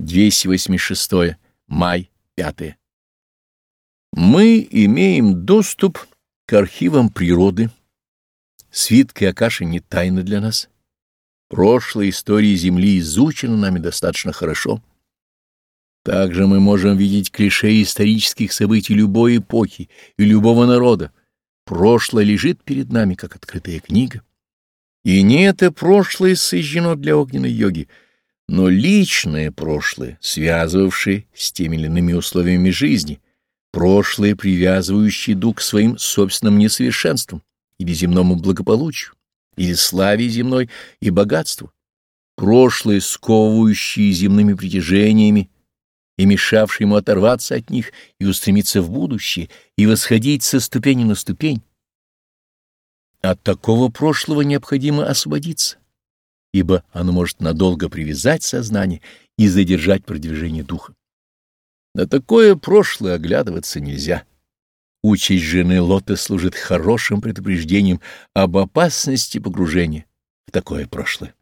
286. Май 5. Мы имеем доступ к архивам природы. Свитки Акаши не тайны для нас. Прошлая история Земли изучена нами достаточно хорошо. Также мы можем видеть клише исторических событий любой эпохи и любого народа. Прошлое лежит перед нами, как открытая книга. И не это прошлое сожжено для огненной йоги, но личное прошлое, связывавшее с теми или иными условиями жизни, прошлое, привязывающее дух к своим собственным несовершенствам или земному благополучию, или славе земной и богатству, прошлое, сковывающее земными притяжениями и мешавшее ему оторваться от них и устремиться в будущее, и восходить со ступени на ступень. От такого прошлого необходимо освободиться ибо оно может надолго привязать сознание и задержать продвижение духа. На такое прошлое оглядываться нельзя. Участь жены Лота служит хорошим предупреждением об опасности погружения в такое прошлое.